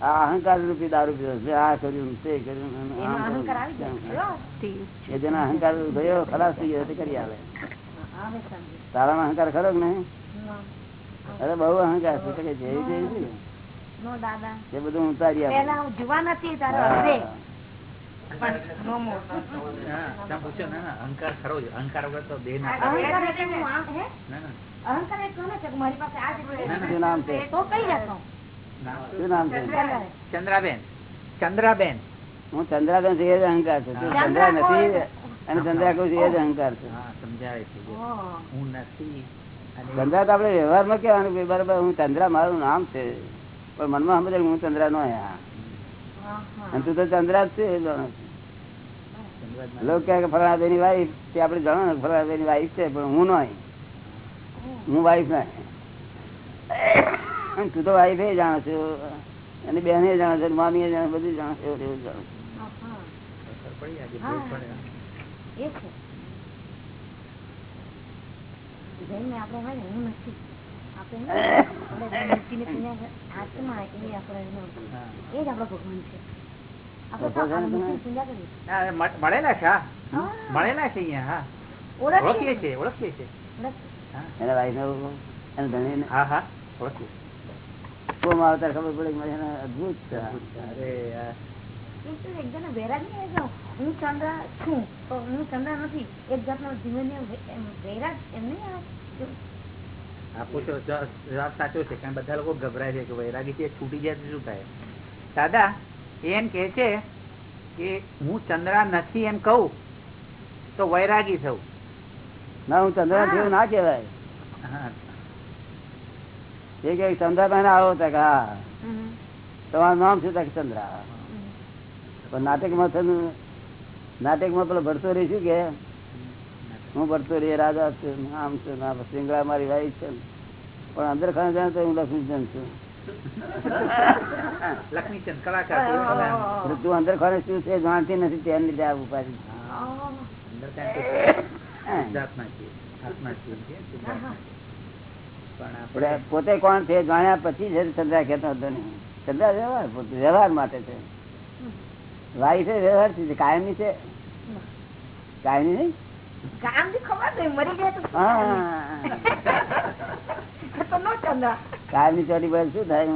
આ અહંકાર રૂપી દારૂ પીધો છે આ કર્યું તે કર્યું જેના અહંકાર ગયો ખલાસ થઈ ગયો કરી આવે. તારામાં અહંકાર ખરો ને. અરે બહુ અહંકાર છે કે જેવી જેવી છે. એ બધું ઉતારી અહંકાર ખરો અહંકાર વગર તો દેહ ના. અહંકાર એટલે હું આમ હે ના ના અહંકાર એ કહો ને મારી પાસે આ જ ના, ના. શું નામ છે? તો કઈ જતો શું નામ છે? ચંદ્રાબેન. ચંદ્રાબેન. હું ચંદ્રાબેન છે એ જ અહંકાર છે. ચંદ્રા નથી અને ચંદ્રા કહું છું એ જ અહંકાર છે. સમજાવે છે. હું નથી ચંદ્રા તો આપડે વ્યવહારમાં કેવાનું બરાબર હું ચંદ્રા મારું નામ છે. પણ મનમાં સમજે હું ચંદ્રા નો આયા અને તું તો ચંદ્રા જ છે લોકો કહે કે ફલાણા ની વાઈફ તે આપડે જાણો ને ફલાણા ની વાઈફ છે પણ હું નહીં. હું વાઈફ ના તું તો વાઈફ એ જાણો છો. અને બેને જાણો છો મામી જાણો બધું જાણો છો એવું જાણો મળેલા છે. મળેલા છે અહીંયા હા. ઓળખીએ છીએ ઓળખીએ છીએ. એના વાઈફ એને ધણી હા હા. ઓળખું. કોમ આવતા ખબર પડે અદભુત અરે નહીં હું ચંદ્ર છું. હું ચંદ્ર નથી એક જાતનો જીવનને વે- એમ વૈરાગ એમ નહીં આવે? જો આ જવાબ સાચો છે કારણ બધા લોકો ગભરાય છે કે વૈરાગી છે છૂટી જાય શું થાય? દાદા એમ કે છે કે હું ચંદ્રા નથી એમ કહું તો વૈરાગી થવું. ના હું ચંદ્રા જેવું ના કેવાય હા. એ કે ચંદ્રાબેન આવો. તો હા. તમારું નામ શું? ચંદ્રા. પણ નાટકમાં નાટકમાં પેલો ભરતો રહી શું કે હું ભરતો રહી રાજા છું આમ છું ના સિંગડા મારી વાઈ છે. પણ અંદર ખાને જાણે તો હું લક્ષ્મીચંદ છું. લક્ષ્મીચંદ કલાકાર તું અંદર ખાને શું છે? જાણતી નથી તેની લીધે આ ઉપાધિ પોતે કોણ છે જાણ્યા પછી ચંદ્રા કેતો હતો ને. ચંદ્રા વ્યવહાર વ્યવહાર માટે છે. વાઈ છે વ્યવહાર છે કાયમની છે. કાયમની નહીં કાયમ? ની ચોરી પર શું થાય?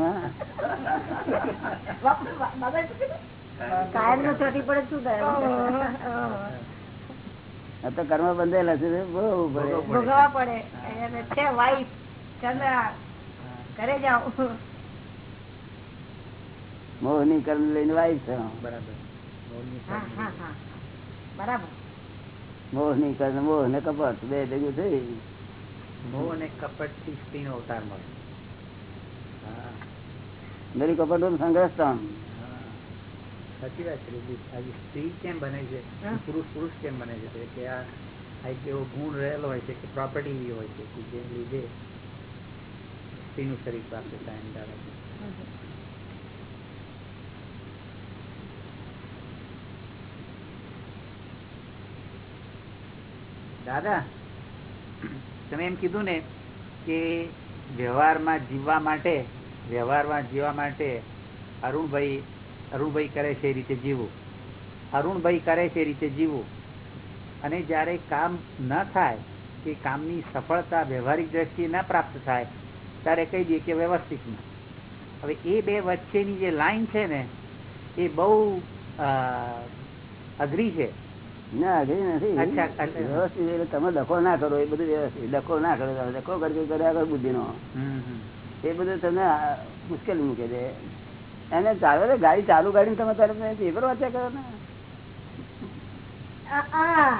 કાયમ નો ચોટી પડે શું થાય તો કર્મ બંધેલા છે બહુ ભોગવવા પડે. છે વાઈફ ચંદ્ર. ઘરે જાઓ. મોહની કર્મ લઈને વાઈફ છે. બરાબર. મોહની કર્મ મોહ ને કપટ. બે ભેગું થઈ. મોહ અને કપટથી સ્ત્રીનો અવતાર મળે. મેરી કપટનું સંઘર્ષ. સાચી વાત છે આજે સ્ત્રી કેમ બને છે? પુરુષ પુરુષ કેમ બને છે? કે આ એક એવો ગુણ રહેલો હોય છે કે પ્રોપર્ટી હોય છે કે જે લીધે સ્ત્રીનું શરીર પ્રાપ્ત થાય એમ. દાદા તમે એમ કીધું ને કે વ્યવહારમાં જીવવા માટે વ્યવહારમાં જીવવા માટે અરુણભાઈ અરુણભાઈ કરે છે એ રીતે જીવવું. અરુણભાઈ કરે છે એ રીતે જીવવું. અને જ્યારે કામ ન થાય કે કામની સફળતા વ્યવહારિક દ્રષ્ટિએ ન પ્રાપ્ત થાય ત્યારે કહી દઈએ કે વ્યવસ્થિતમાં. હવે એ બે વચ્ચેની જે લાઈન છે ને એ બહુ અઘરી છે. ના અઘરી નથી. વ્યવસ્થિત એટલે તમે લખો ના કરો એ બધું વ્યવસ્થિત. લખો ના કરો લખો કરજો કર્યા કરો બુદ્ધિ નો હમ, હમ. એ બધું તમને મુશ્કેલ મૂકે છે. એને ચાલો ને ગાડી ચાલુ ગાડી તમે તરફ પેપર વાંચ્યા કરો ને? આ, આ.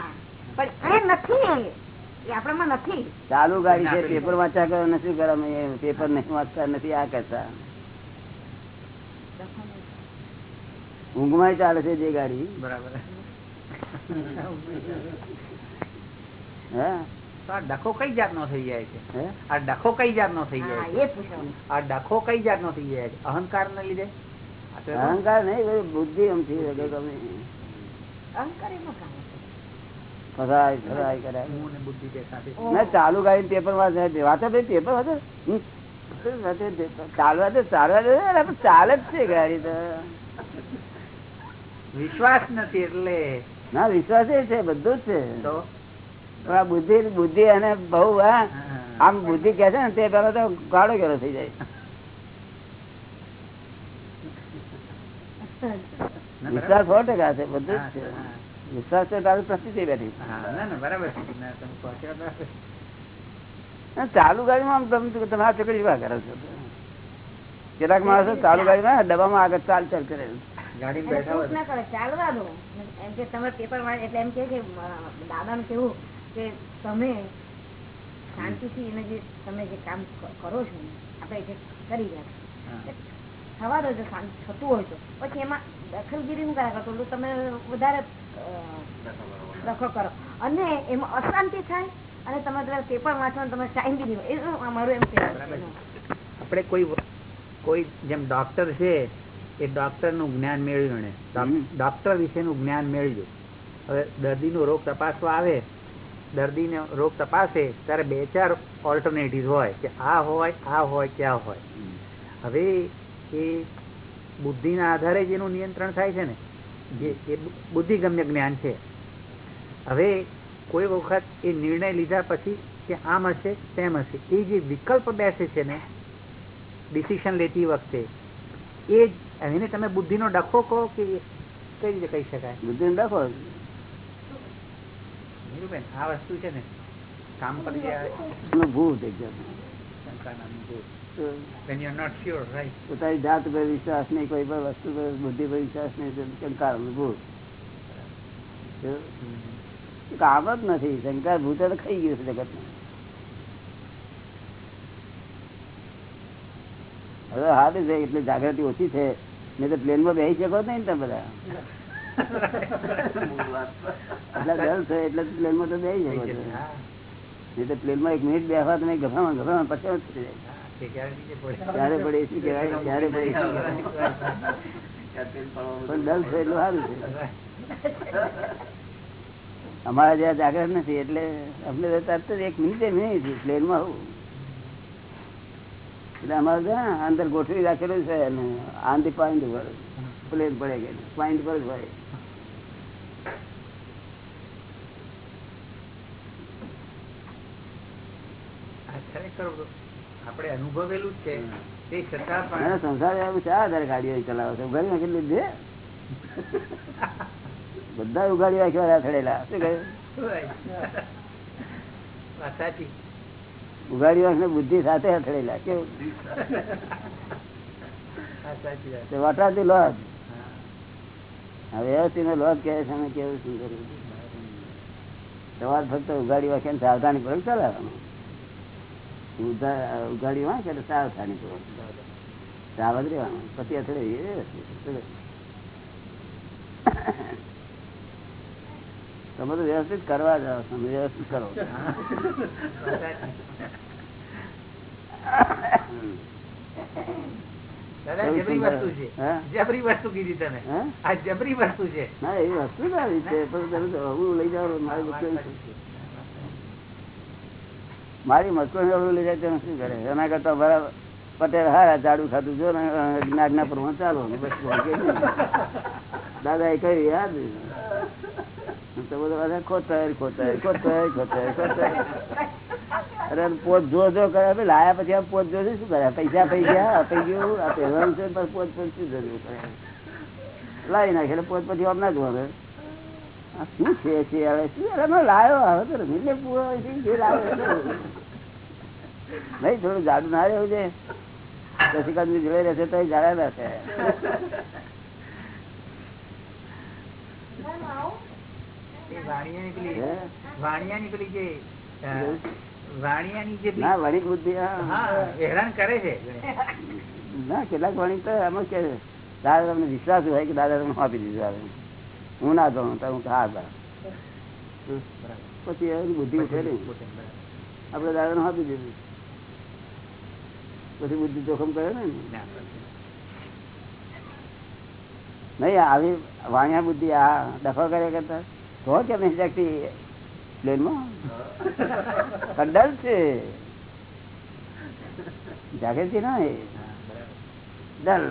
પણ એ નથી. એ આપણામાં નથી. ચાલુ ગાડી છે પેપર વાંચ્યા કરો ને શું કરો એ પેપર નહીં વાંચતા નથી આ કરતા. ઊંઘમાં ચાલે છે જે ગાડી. બરાબર. હે? આ ડખો કઈ જાતનો થઈ જાય છે? આ ડખો કઈ જાતનો થઈ જાય છે? આ ડખો કઈ જાતનો થઈ જાય છે? અહંકાર ને લીધે અહંકાર નહીં બુદ્ધિ એમ થઈ શકે તમે અહંકાર એમાં ચાલુ ગાડી પેપર વાંચે. વાંચે ભાઈ પેપર વાંચે. ચાલવા તો ચાલવા દે. ને, આપણે ચાલે જ છે ગાડી તો. વિશ્વાસ નથી એટલે. ના વિશ્વાસ એ છે બધું જ છે. બુદ્ધિ બુદ્ધિ અને બહુ. આમ બુદ્ધિ કે છે ને તે પેલા તો ગાળો ગેલો થઈ જાય. વિશ્વાસ સો ટકા છે બધું જ છે. વિશ્વાસ છે તારું પ્રતિષ્ઠિત બેઠી. ના, ના. ના, ચાલુ ગાડીમાં તમે તમે આ ચોકડી જેવા કરો છો. કેટલાક માણસો ચાલુ ગાડીમાં ડબ્બામાં આગળ ચાલ ચાલ કરે. ગાડી બેઠા ના ચાલવા દો. એમ કે તમે પેપર એટલે એમ કે દાદા દાદા કેવું? કે તમે શાંતિથી એને જે તમે જે કામ કરો છો આપણે જે કરી રહ્યા હા. છો થવા દો જો શાંત થતું હોય તો પછી એમાં દખલગીરી હું કર્યા કરતો તો તમે વધારે દખો કરો. અને એમાં અશાંતિ થાય અને તમે પેપર વાંચો તમે ટાઈમ બી નહીં એ અમારું એમ કહેવાય આપણે કોઈ કોઈ જેમ ડોક્ટર છે એ ડોક્ટરનું જ્ઞાન મેળવ્યું ને. ડોક્ટર વિશેનું જ્ઞાન મેળવ્યું. હવે દર્દીનો રોગ તપાસવા આવે દર્દીનો રોગ તપાસે ત્યારે બે ચાર ઓલ્ટરનેટિવ હોય કે આ હોય આ હોય કે હોય. હવે એ બુદ્ધિના આધારે જ નિયંત્રણ થાય છે ને. જે બુદ્ધિગમ્ય જ્ઞાન છે. હવે કોઈ વખત એ નિર્ણય લીધા પછી કે આમ હશે, તેમ હશે, એ જે વિકલ્પ બેસે છે ને ડિસિશન લેતી વખતે, એ એને તમે બુદ્ધિનો ડખો કહો કે કઈ રીતે કહી શકાય? બુદ્ધિનો રાખો નીરુબેન આ વસ્તુ છે ને કામ? પોતાની જાત પર વિશ્વાસ નહીં કોઈ પણ વસ્તુ પર બુદ્ધિ પર વિશ્વાસ નહીં તો શંકા ભૂત કામ જ નથી શંકા ભૂત ખાઈ ગયું છે જગત હવે હાથ છે એટલે જાગૃતિ ઓછી છે. નહીં તો પ્લેનમાં બેસી શકો નહીં ને તમે બધા. એટલા પ્લેનમાં તો હા, નહીં તો પ્લેનમાં એક મિનિટ બેસવા તમે પડે? કહેવાય? પડે પણ છે એટલું સારું છે. અમારા જ્યાં જાગ્રત નથી એટલે અમને તો તરત જ એક મિનિટે મિનિટ પ્લેનમાં હોવું એટલે અમારે અંદર ગોઠવી રાખેલું છે અને આંધી ઉપર પ્લેન પડે કે પોઈન્ટ પર જ હોય આ આપણે અનુભવેલું છે. તે છતાં પણ સંસાર એવું આધારે ગાડીઓ ચલાવે છે. ઉઘાડી નાખી લીધે બધા ઉઘાડી રાખ્યા થડેલા શું કહ્યું ઉઘાડી વાંખને બુદ્ધિ સાથે અથડેલા કેવું? વટાતી લોજ વ્યવસ્થિત લોજ કહે છે અમે કેવું ફક્ત ઉગાડી વાંખે સાવધાની પૂર્વક ચલાવવાનું ઉગાડી વાંખે સાવધાની પૂર્વક સાવધ રહેવાનું પછી અથડે. તમે તો વ્યવસ્થિત કરવા જાઓ, તમે વ્યવસ્થિત કરો. Thank જબરી વસ્તુ છે. જબરી વસ્તુ કીધી તમે. આ જબરી વસ્તુ છે. ના એ વસ્તુ સારી છે. પણ તમે તો લઈ જાઓ મારી. મારી લઈ જાય તો શું કરે? એના કરતા બરાબર પટેલ હારા ઝાડુ ખાતું જો ને જ્ઞાજ્ઞા પ્રમાણે ચાલો. દાદા એ કહ્યું યાદ? તો બધું બધા ખોતા ખોતા ખોતા ખોતા ખોતા અરે પોત જો જો કરે લાયા પછી આમ પોત જો શું કરે? પૈસા પૈસા આપી ગયું આ પહેરવાનું છે પોત પોત શું કરે લાવી નાખે એટલે પોત પછી આમ ના જોવે શું છે છે હવે શું? અરે લાયો હવે તો રમીને પૂરો જે લાવ્યો નહીં થોડું જાડું ના રહ્યું છે શશિકાંત જોઈ રહેશે તો જાડે રહેશે વાણિયા નીકળી વાણિયા નીકળી અ, વાણિયાની જે ના વણિક બુદ્ધિ હા. હા હેરાન કરે છે. ના કેટલાક વણિક તો એમ કે દાદા તમને વિશ્વાસ હોય કે દાદા તમને આપી દીધું હું ના જાણું તો હું હા બરાબર પછી એની બુદ્ધિ ઉઠે નહીં આપડે દાદાને આપી દીધું. પછી બુદ્ધિ જોખમ કરે ને. નહીં આવી વાણિયા બુદ્ધિ આ દફા કર્યા કરતા. તો કેમ નહીં શકતી પ્લેનમાં કંડલ છે? ના એ ડલ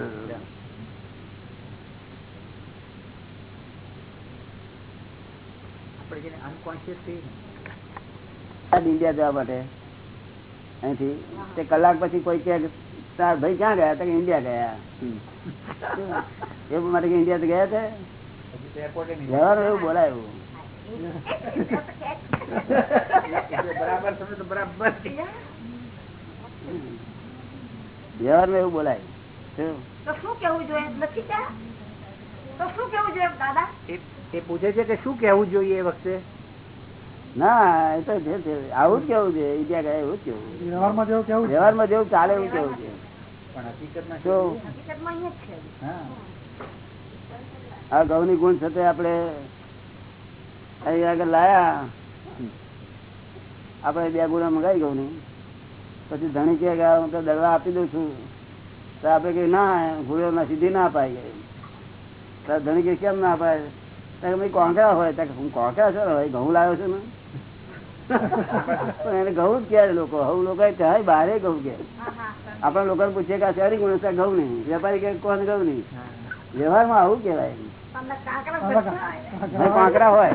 ઇન્ડિયા જવા માટે. અહીંથી તે કલાક પછી કોઈ કે તાર ભાઈ ક્યાં ગયા? તો ઇન્ડિયા ગયા. એવું માટે ઇન્ડિયા ગયા છે હજી તો એરપોર્ટે નહીં રહેવાનું એવું બોલાય બરાબર સમજો તો બરાબર વ્યવહારમાં એવું બોલાય. શું? કેવું જોઈએ? લખી જા તો શું કેવું જોઈએ દાદા? એ એ પૂછે છે કે શું કહેવું જોઈએ એ વખતે? ના એ તો આવું જ કેવું છે ઇન્ડિયા ગયા એવું જ કેવું વ્યવહારમાં જેવું કેવું? વ્યવહારમાં જેવું ચાલે એવું કેવું છે આ ગૌ તો શું? હકીકતમાં અહીંયા જ છે. હા. આ ગૌની ગુણ સાથે આપણે અહીં આગળ લાયા. આપણે બે ગુણા મંગાવી ગૌની પછી ધણી કે હું તો દરવા આપી દઉં છું. તો આપણે કે ના ગુણો ના સીધી ના અપાય. તો ધણી કે કેમ ના અપાય? ત્યાં ભાઈ કોંકરા હોય. ત્યાં હું કોંકરા છો ને? ઘઉં લાવ્યો છું ને? પણ એને ઘઉં જ કહેવાય લોકો. હવે લોકો ચાહે બારે ઘઉં કે આપણા લોકોને પૂછીએ કે આ શહેરી ગુણવત્તા ઘઉં નહીં વેપારી કે કોણ ઘઉં નહીં. વ્યવહારમાં આવું કહેવાય. કાંકરા હોય.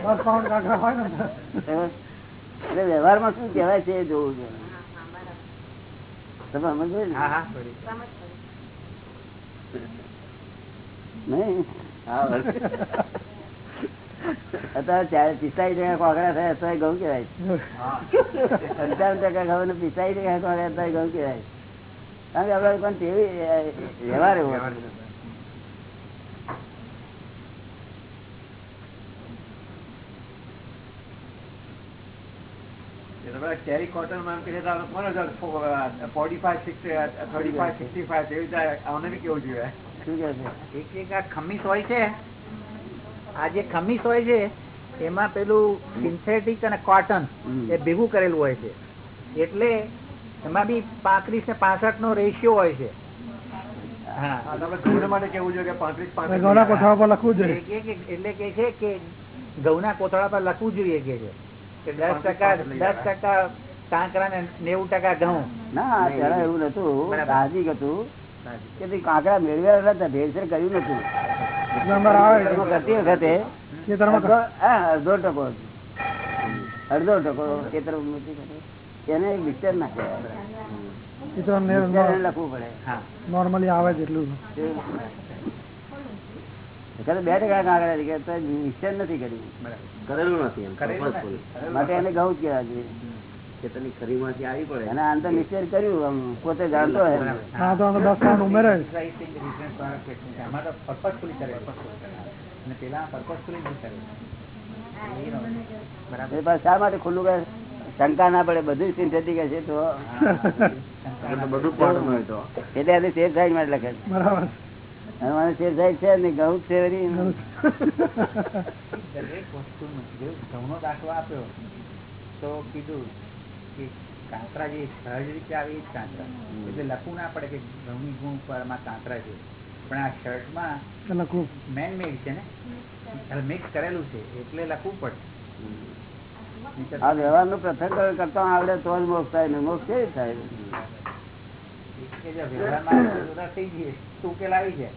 એટલે વ્યવહારમાં શું કહેવાય છે એ જોવું છે. હા, હા, બરાબર. તમે સમજો. નહીં? અત્યારે પિસ્તાઈ ટકા કોકરા થાય અત્યારે ઘઉં કેવાય. પંચાવન ટકા ઘઉં ને પિસ્તાઈ ટકા કોકરા અત્યારે ઘઉં કેવાય કારણ કે આપડે પણ તેવી વ્યવહાર એવો વ્યવહાર હતો. છે. એ તો બધા કેરી કોટનમાં કે છે તો આપણે કોને જાણ ફો- અ, 45, 60, 35, 65 એવી રીતે આને બી કેવું જોઈએ. શું કહે છે? એક એક આ ખમીસ હોય છે આ જે ખમીસ હોય છે એમાં પેલું સિન્થેટિક અને કોટન એ ભેગું કરેલું હોય છે. એટલે એમાં બી પાંત્રીસ ને પાસઠ નો રેશિયો હોય છે. એટલે કે છે કે ઘઉંના કોથળા પર લખવું જોઈએ કે છે. દસ ટકા દસ ટકા કાંકરા ને નેવું ટકા ઘઉં. ના ત્યારે એવું નતું. સાહજિક હતું. કે કાંકરા મેળવ્યા નતા ભેળસેળ કર્યું નતું. નંબર આવે એમાં કરતી વખતે અડધો ટકો અડધો ટકો ખેતર એને એક મિક્સર ના કહેવાય ખેતરમાં મિક્સર એને લખવું પડે. નોર્મલી આવે એટલું. બે ટકા કે તો નથી કર્યું કરેલું નથી એમ. માટે એને ઘઉં પાછું શા માટે ખુલ્લું કરે શંકા ના પડે બધું સિન્થેટિક હશે તો. બધું પાડું હોય તો. એટલે એને સેફ સાઈડ માટે લખે બરાબર. અને શેર જાય છે ને ઘઉં છે દરેક વસ્તુનો ઘઉંનો દાખલો આપ્યો તો કીધું કે કાંકરા જે સહજ રીતે આવે એ જ કાંકરા એટલે લખવું ના પડે કે ઘઉંની ગુણ પરમાં કાંકરા છે પણ આ શર્ટમાં મેન મેડ છે ને મિક્સ કરેલું છે એટલે લખવું. પડે આ વ્યવહારનું પ્રથમ કરતા આવડે તો જ મોક્ષ થાય ને. મોક્ષ કેવી થાય? કે વ્યવહારમાં થઈ જઈએ. તો ઉકેલ આવી જાય.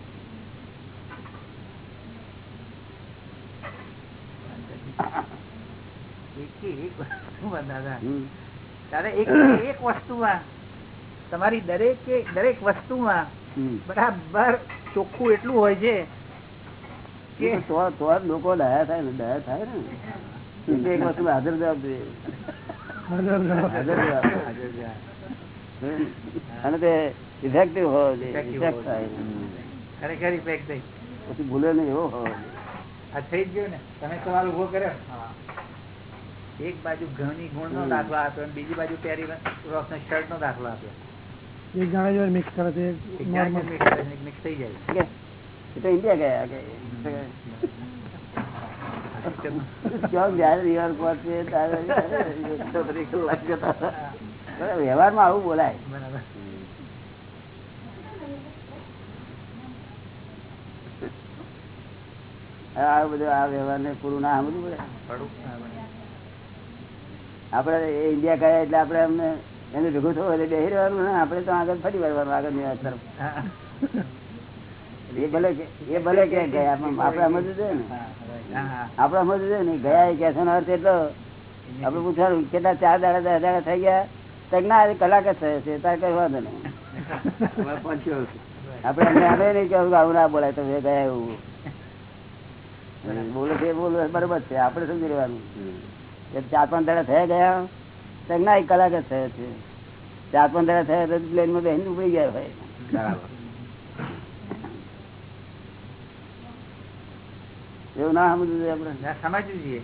એક એક વસ્તુમાં તમારી દરેક દરેક વસ્તુમાં બરાબર ચોખ્ખું એટલું હોય છે કે તો તો લોકો દયા થાય ને દયા થાય ને. એક વસ્તુ હાજર જવાબ જોઈએ. હાજર જવાબ. અને તે ઇફેક્ટિવ હોવો જોઈએ ઇફેક્ટ ખરેખર થઈ પછી ભૂલે નહીં એવો હોવો જોઈએ. આ થઈ ગયું ને તમે સવાલ ઊભો કર્યો? એક બાજુ ઘણી ગુણ નો દાખલો આપ્યો અને બીજી બાજુ પેરી રોસ નો શર્ટ નો દાખલો આપ્યો. એક જાણે મિક્સ કરે છે. મિક્સ થઈ જાય. એ તો ઇન્ડિયા ગયા કે? ક્યાં જયારે રિવર પહોંચે ત્યારે એકસો ત્રીસ કલાક જતા હતા. બરાબર, વ્યવહારમાં આવું બોલાય બરાબર આ બધું આ વ્યવહાર પૂરું ના સમજવું પડે. થોડુંક, હા, બરાબર. આપડે ઇન્ડિયા ગયા એટલે આપડે અમને એને ભેગું થવું એટલે બેસી રહેવાનું ને આપણે તો આગળ ફરી વળવાનું આગળની તરફ. એ ભલે એ ભલે ક્યાં ગયા સમજવું જોઈએ ને. આપડે સમજવું જોઈએ ને. ગયા એ અર્થ એટલો આપડે પૂછવાનું કેટલા ચાર દાડા દસ દાડા થઈ ગયા? તો ના કલાક જ થયો છે તાર કઈ વાંધો નહીં. આપડે એમને આવે નહીં કે આવું ના બોલાય તો ગયા એવું. બોલે છે એ બોલે બરોબર છે આપડે સમજી લેવાનું. ચાર પાંચ દાડા થયા ગયા તો ના એક કલાક જ થયો છે. ચાર પાંચ દાડા થયા તો પ્લેનમાં બેસીને ઊભી ગયા હોય. એવું ના સમજવું આપડે સમજવું જોઈએ.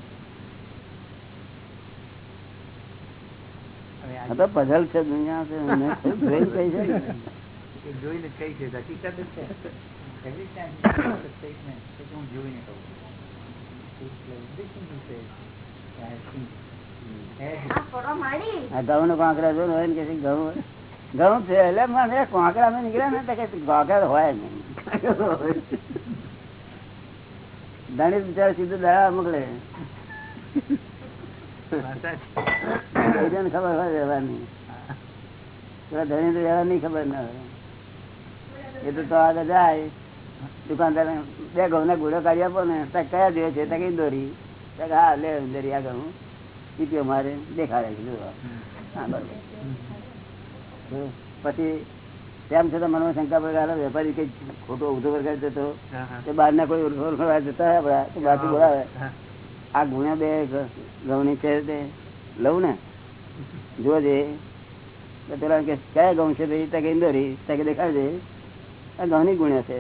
તો પઝલ છે દુનિયા છે? જોઈને કઈ છે હકીકત છે. ધણી બિચારા સીધું દડા મોકલે. ખબર હોય ધણી તો વ્યવહાર ખબર ના હોય. એ તો આગળ જાય. દુકાનદાર બે ઘઉં ના ગુડો કાઢી આપો ને કયા જોઈએ છે? તો કઈ દોરી. હા લે દોરી આ ઘઉં. પીપીઓ મારે દેખાડે તો પછી તેમ છતાં મનમાં શંકા પ્રકાર વેપારી કઈ ખોટો ઉધો પ્રકાર જતો હા. બહાર ના કોઈ ઓળખવા જતા આપડા, તો બાજુ બોલાવે. આ ગુણ્યા બે ઘઉં છે તે. લઉં ને? જોજે તો પેલા કે કયા ઘઉં છે? ભાઈ તકે ઇન્દોરી તકે દેખાડજે. ઘઉં ગુણ્યા છે.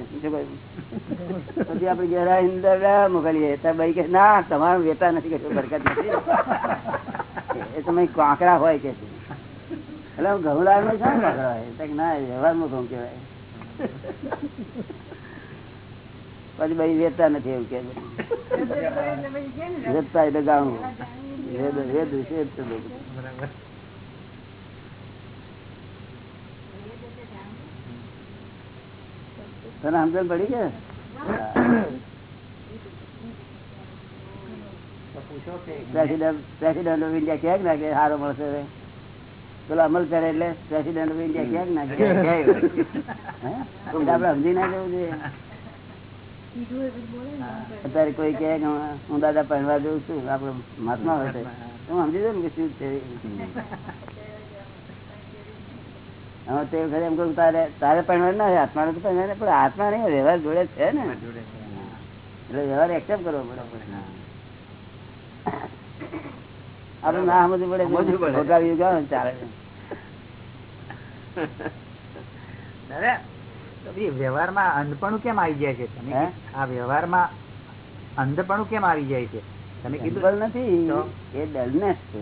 પછી આપડે ગેરા અંદર મોકલીએ. ભાઈ કે ના તમારું વેતા નથી કશું બરકત નથી. એ તમે કાંકરા હોય કે એટલે હું ઘઉં શું કાંકરા હોય? ના વ્યવહારમાં ઘઉં કેવાય પછી ભાઈ વેતા નથી એવું કે. વેતા એટલે ગાણું. વેદ વેદ છે બરાબર તને સમજણ પડી કે? પ્રેસિડેન્ટ ઓફ ઇન્ડિયા ક્યાંક નાખે સારો મળશે પેલો અમલ કરે એટલે પ્રેસિડેન્ટ ઓફ ઇન્ડિયા ક્યાંક નાખે? આપડે સમજી ના જવું જોઈએ. અત્યારે કોઈ કે હું- દાદા પહેરવા જઉં છું આપડે મહાત્મા હોય હું સમજી દઉં ને કે શું છે હવે તે વખતે એમ કહું તારે તારે ના આત્મા પહેરવા પણ આત્મા નહીં વ્યવહાર જોડે છે ને જોડે છે. એટલે વ્યવહાર એક્સેપ્ટ કરવો પડે આપડે ના સમજવું પડે ખોટા વ્યૂ ગાવ ચાલે દાદા વ્યવહારમાં અંધપણું કેમ આવી જાય છે તમે હે? આ વ્યવહારમાં અંધપણું કેમ આવી જાય છે તમે કીધું નથી? એ ડલનેસ છે.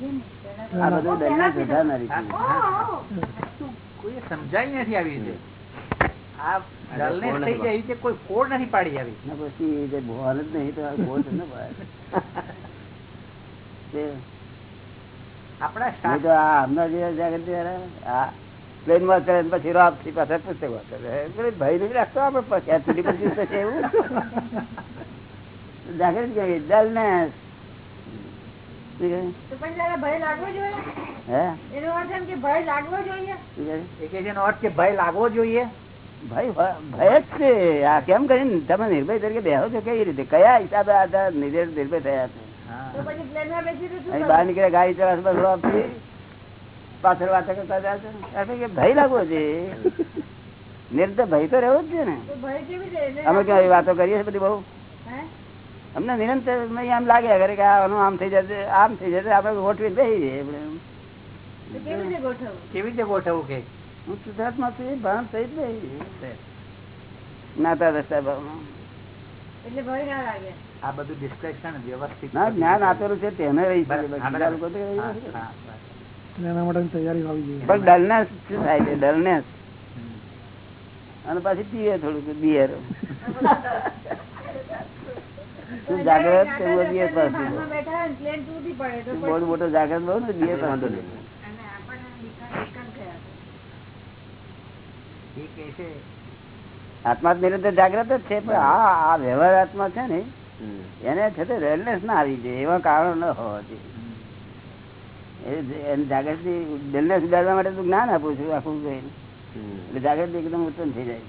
આ હમણાં જે જાગૃતિ વાળા, આ પ્લેનમાં ચડે પછી રોપથી પાછા પુસ્તક વાંચે. પેલી ભય રાખતો આપડે પછી જાગૃતિ કહેવાય, dullness. શું કહે? તો પછી દાદા ભય લાગવો જોઈએ? હે? એનો અર્થ એમ કે ભય લાગવો જોઈએ. શું કહે? એ કે જેનો અર્થ કે ભય લાગવો જોઈએ. ભાઈ ભ- ભય જ છે. આ કેમ કરીને તમે નિર્ભય તરીકે બેહો છો કેવી રીતે? કયા હિસાબે આ નિર્ભય નિર્ભય થયા છે? તો પછી પ્લેનમાં બેસી તો શું અહીં કરવું? બહાર નીકળે ગાડી ચલાવે બસ રોપથી પાછળ વાત કરતા છે ભય લાગવો છે. નિર્ભય ભય તો રહેવો જ છે ને. કેવી અમે ક્યાં આવી વાતો કરીએ છીએ બધી બહુ? અમને નિરંતર એમ લાગે કરે કે આનું આમ થઈ જશે આમ થઈ જશે આપણે ગોઠવી બેસી જઈએ કેવી રીતે ગોઠવવું? કેવી રીતે ગોઠવવું કે? હું શુદ્ધાત્મા છું ભાન થઈ જ બેસી નાતા દસતા ભાવમાં. એટલે ભય ના લાગે. આ બધું ડિસ્કશન વ્યવસ્થિત ના જ્ઞાન આપેલું છે તેને રહી છે? ડલનેસ અને પાછી પીએ થોડુંક બિયર. તું જાગ્રત બહુ મોટો જાગ્રત બહુ ને આત્મા નિરંતર જાગ્રત જ છે પણ આ આ વ્યવહાર આત્મા છે ને એને છે તે રેલનેસ ના આવી જોઈએ એવા કારણો ન હોવા જોઈએ જાગૃતિ દિલને સુધારવા માટે તું જ્ઞાન આપું છું આખું એટલે જાગૃતિ એકદમ ઉત્પન્ન થઈ જાય.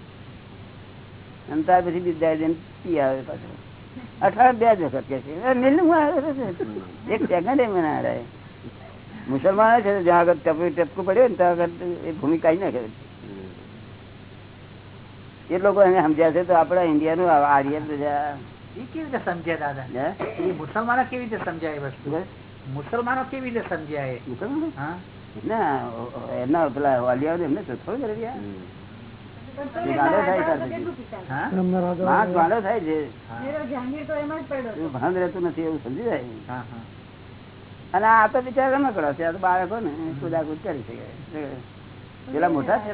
અને ત્યાર પછી બીજા પી આવે પાછું. અઠવાડિયે બે જ વખત કે છે નીલું એક સેકન્ડ મુસલમાનો છે જ્યાં આગળ ટપકું પડ્યો ને ત્યાં આગળ એ ભૂમિકા ના કરે એ લોકો એને સમજ્યા છે તો આપડા ઇન્ડિયા નું આર્ય બધા કેવી રીતે સમજ્યા દાદા? એ મુસલમાનો કેવી રીતે સમજાય વસ્તુ? મુસલમાનો કેવી રીતે સમજ્યા? ના એમના પેલા વાલિયાઓ એમને તો થોડું રહ્યા ભાન રહેતું નથી એવું સમજી જાય હા હા. અને આ તો બિચારા રમકડા છે. આ તો બાળકો ને કુદાકુદ કરી શકે. પેલા મોટા છે.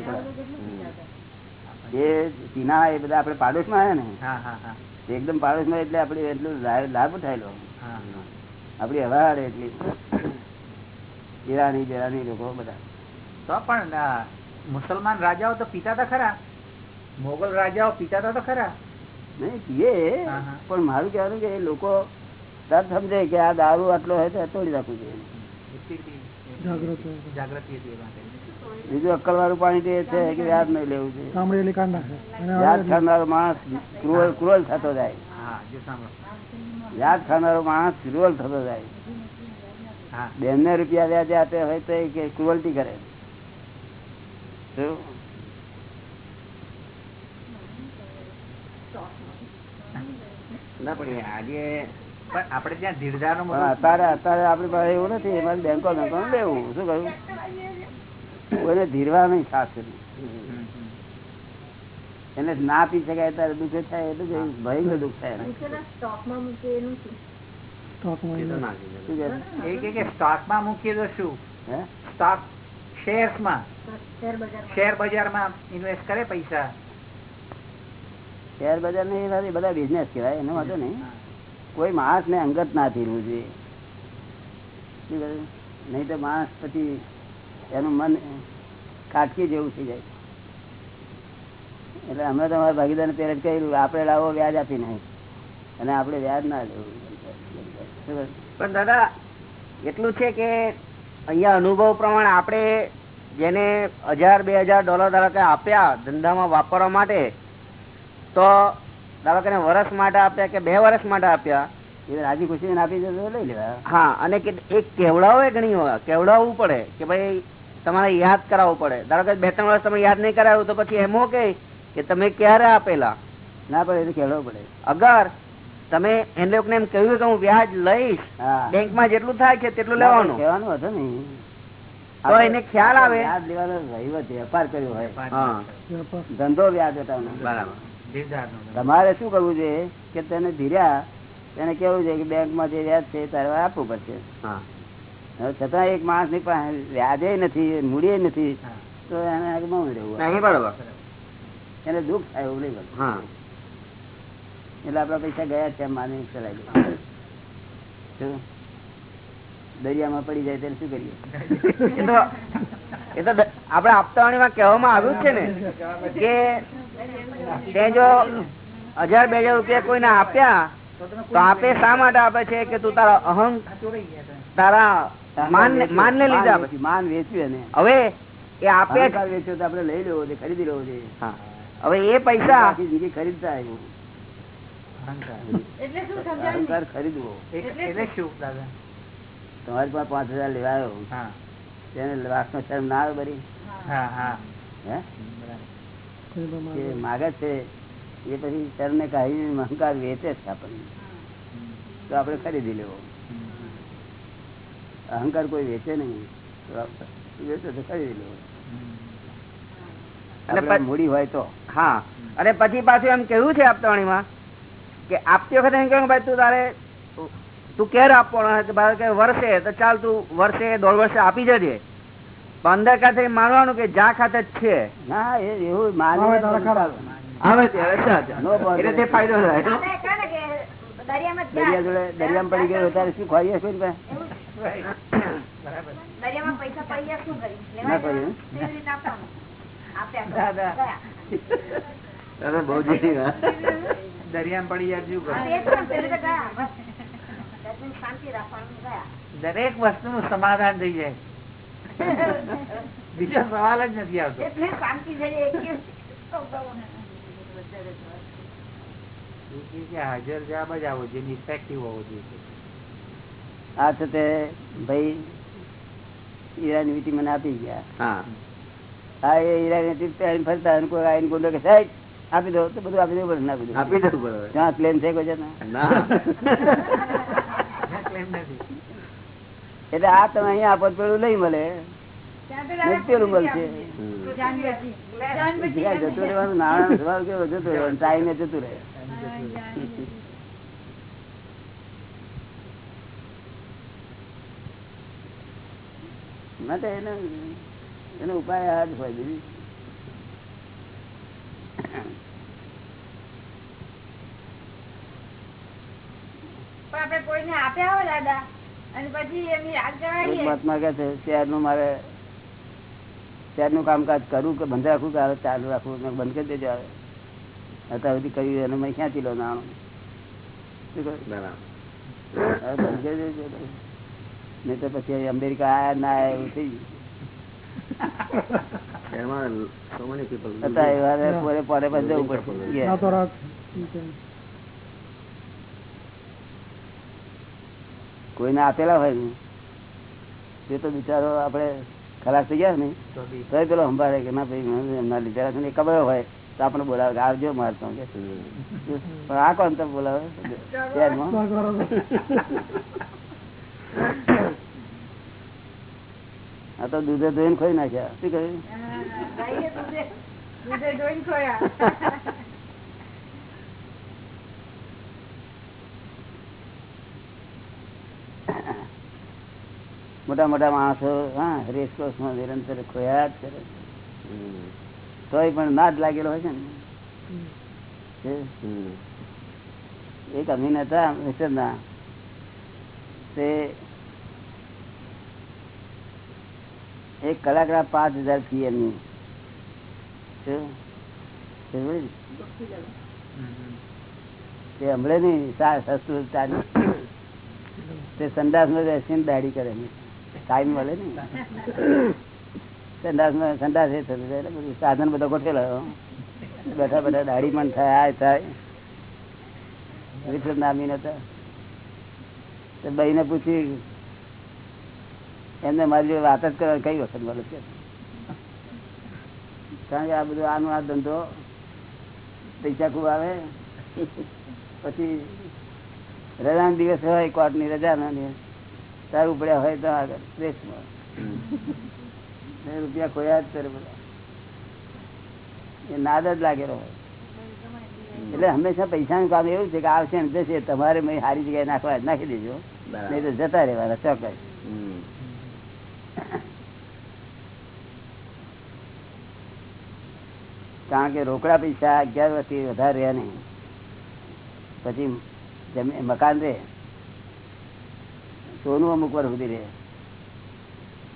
એ ચીના એ બધા આપડે પાડોશમાં આવ્યા ને. હા હા હા. તે એકદમ પાડોશમાં એટલે આપડે એટલું લા- લાભ ઉઠાયેલો. હા આપડી હવાડ એટલી. ઈરાની બેરાની લોકો બધા. તો પણ મુસલમાન રાજાઓ તો પીતા હતા ખરા. મોગલ રાજાઓ પીતા હતા તો ખરા. નહીં પીએ. પણ મારું કહેવાનું કે એ લોકો તરત સમજે કે આ દારૂ આટલો હોય તો તોડી રાખવું જોઈએ. બીજું અક્કલ વાળું પાણી તો. એ છે કે યાદ નહીં લેવું છે હવે ખાનારો માણસ ક્રુઅલ ક્રુઅલ થતો જાય. હા જો સાંભળો. વ્યાજ ખાનારો માણસ ક્રુઅલ થતો જાય. બેન ને રૂપિયા વ્યાજે આપે હોય તો ક્રુઅલ્ટી કરે શું? ના પણ આજે પણ આપણે ત્યાં ધીરધાર પણ અત્યારે અત્યારે આપણી પાસે એવું નથી એમાં બેંકો બેંકો લેવું શું કહ્યું? કોઈને ધીરવા નહીં ખાસ એને ના પી શકાય ત્યારે દુઃખે થાય એટલું ભયંકર દુઃખ થાય સ્ટોકમાં મૂકે એનું શું? સ્ટોકમાં એ તો શું એ કે કે સ્ટોકમાં મૂકીએ તો શું? સ્ટોક શેર્સમાં? શેર બજારમાં. શેર ઇન્વેસ્ટ કરે પૈસા? શેર બજાર ને બધા બિઝનેસ કહેવાય એનો વાંધો નહીં. કોઈ માણસ ને અંગત ના થયું જોઈએ નહીં તો માણસ પછી એનું મન કાટકી જેવું થઈ જાય. એટલે અમે તમારા ભાગીદાર પેરેજ કહ્યું આપણે લાવો વ્યાજ આપી નહીં અને આપણે વ્યાજ ના લેવું. પણ દાદા એટલું છે કે અહીંયા અનુભવ પ્રમાણે આપણે જેને હજાર બે હજાર ડોલર ધારો કે આપ્યા ધંધામાં વાપરવા માટે તો ધારો કે વર્ષ માટે આપ્યા કે બે વર્ષ માટે આપ્યા? એ રાજી ખુશી આપી દે લઈ લેવા હા અને એક કેવડાવે ઘણી કેવડાવવું પડે કે ભાઈ તમારે યાદ કરાવવું પડે. ધારો કે બે ત્રણ વર્ષ તમે યાદ નહીં કરાવ્યું તો પછી એમ કે કે તમે ક્યારે આપેલા? ના પડે તો કહેવું પડે. અગર તમે એને લોકોને એમ કહ્યું કે હું વ્યાજ લઈશ બેંક બેંકમાં જેટલું થાય છે તેટલું લેવાનું. કહેવાનું હતું નહીં. તો એને ખ્યાલ આવે. વ્યાજ લેવાનો વહીવટ વેપાર કર્યો હોય. ધંધો વ્યાજ હટાવવાનો તમારે શું કરવું છે કે તેને ધીર્યા તેને કેવું છે કે બેંકમાં જે વ્યાજ છે તારે આપવું પડશે. છતાં એક માણસની પાસે વ્યાજે નથી મૂડીએ નથી તો એને મૌન રહેવું એને દુઃખ થાય એવું નહીં એટલે આપડા પૈસા ગયા છે માની ચલાવી? દરિયામાં પડી જાય ત્યારે શું કરીએ? એ તો આપડે આપતાવાણીમાં કહેવામાં આવ્યું છે ને કે જો હજાર બે હજાર રૂપિયા કોઈને આપ્યા તો આપે શા માટે આપે છે કે તું તારા અહંગ. તારા માન માન ને લીધા પછી. માન વેચ્યું એને. હવે એ આપે વેચ્યો તો આપણે લઈ લેવો છે ખરીદી લેવો છે. હવે એ પૈસા બીજી ખરીદતા આવ્યું. ખરીદવો. એટલે શું દાદા? તમારી પાસે પાંચ હજાર લેવાયો. તેને હા નો શરમ ના આવે બરી. માગે છે એ પછી શરમ ને કાઢી અહંકાર વેચે છે આપણને. તો આપણે ખરીદી લેવો. અહંકાર કોઈ વેચે નહીં. તો વેચે તો ખરીદી લેવો. મૂડી હોય તો. હા. અને પછી પાછું એમ કેવું છે આપતાવાણીમાં કે આપતી વખતે એમ કહ્યું ભાઈ તું તારે તું ક્યારે આપવાનો? કે વર્ષે તો ચાલ તું વર્ષે દોઢ વર્ષે આપી જજે. પંદર ખાતે માનવાનું કે જ્યાં ખાતે જ છે. ના એ એવું માને આવે ત્યારે સહજ. નો problem. એટલે તે ફાયદો થાય. દરિયા જોડે દરિયામાં પડી ગયો ત્યારે શું ખોઈએ? બરાબર દરિયામાં પૈસા પડી ગયા શું કરી ના વસ્તુ પડી તો દરેક વસ્તુનું સમાધાન થઈ જાય. બીજો સવાલ જ નથી આવતો. એટલી શાંતિ થઈ તો તો હાજર જવાબ જ આવો જોઈએ ઇફેક્ટિવ હોવો જોઈએ. આ છે તે ભાઈ ઈરાની વીટી મને આપી ગયા. હા. હા એ ઈરાની ફરતા અને કોઈ કે સાહેબ આપી દો. તો બધું આપી દેવું પડે ના બધું આપી દઉં બરોબર. ત્યાં પ્લેન છે કોઈ છે ને? એટલે આ તમે અહીંયા આપત તો પેલું નહીં મળે. પેલું મળશે જતું રહેવાનું નાણાં સવાલ કેવો જતું રહેવાનું ટાઈમે જતું રહે. માટે એને એનો ઉપાય આ જ હોય બીજું પણ આપણે કોઈને આપ્યા દાદા. અને પછી એમની યાદ કરાવીએ. મહાત્મા કે છે શહેરનું મારે શહેરનું કામકાજ કરું કે બંધ રાખવું કે હવે ચાલુ રાખવું? મેં બંધ કરી દેજો હવે. અત્યાર સુધી કર્યું એનું મેં ક્યાંથી લો નાણું? શું કહ્યું? બરાબર. હવે બંધ કરી દેજો નહીં તો પછી અમેરિકા આયા ના આયા એવું થઈ ગયું. પછી જવું પડશે ના તો Yeah. રાત ઠીક છે. કોઈને આપેલા હોય ને તે તો બિચારો આપણે ખલાસ થઈ ગયા ને તો પેલો સંભાળે કે ના ભાઈ એમના લીધેલા છે ને ખબર હોય તો આપણે બોલાવે કે આવજો મારતો કે પણ આ કોણ તમે બોલાવે. આ તો દૂધે ધોઈને ખોઈ નાખ્યા. શું કહ્યું ગાઈએ દૂધે દૂધે જોઈને ખોયા મોટા મોટા માણસો હા રેસકોર્સમાં નિરંતર ખોયા જ કરે તોય પણ ના જ લાગેલો હોય છે ને. એક અમીન હતા મિસ્ટરના તે એક કલાકના પાંચ હજાર ફી એમની? તે હમણે નહીં સસ્તું ચાલી તે સંડાસમાં બેસીને દાઢી કરે ટાઈમ મળે ને. સંડાસ સંડાસ બધું સાધન બધો ગોઠવેલો બેઠા બેઠા દાઢી પણ થાય આ થાય. વિઠ્ઠલ નામી નતા તો પૂછી એમને મારી જોડે વાત જ કરવા કઈ વખત મળે છે? કારણ કે આ બધું આનો આ ધંધો, પૈસા ખૂબ આવે. પછી રજાના દિવસ હોય, કોર્ટની રજાનો દિવસ. તાર ઉપડ્યા હોય તો આગળ એ રૂપિયા ખોયા જ કરે બધા. એ નાદ જ લાગેલો હોય. એટલે હંમેશા પૈસાનું કામ એવું છે કે આવશે ને જશે તમારે મેં સારી જગ્યાએ નાખવા નાખી દેજો. નહીં તો જતા રહેવાના ચોક્કસ. કારણ કે રોકડા પૈસા અગિયાર વર્ષથી વધારે રહ્યા નહીં. પછી મકાન રહે સોનું અમુક વાર સુધી રહે.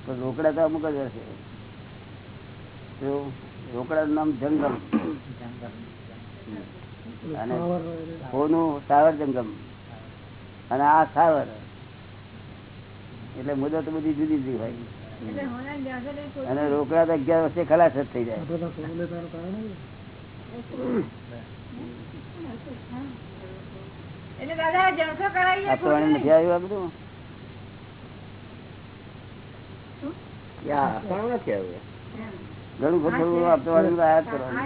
પણ રોકડા તો અમુક જ રહેશે રોકડા રોકડાનું નામ જંગમ. અને. સોનું સાવર જંગમ. અને આ સાવર. એટલે મુદત બધી જુદી જુદી હોય. અને રોકડા તો અગિયાર વર્ષે ખલાસ જ થઈ જાય. એટલે દાદા જણસો કરાવી આપવાની નથી આવ્યું આ બધું? પણ નથી આવ્યું. ઘણું આપવાનું આયાત કરવાનું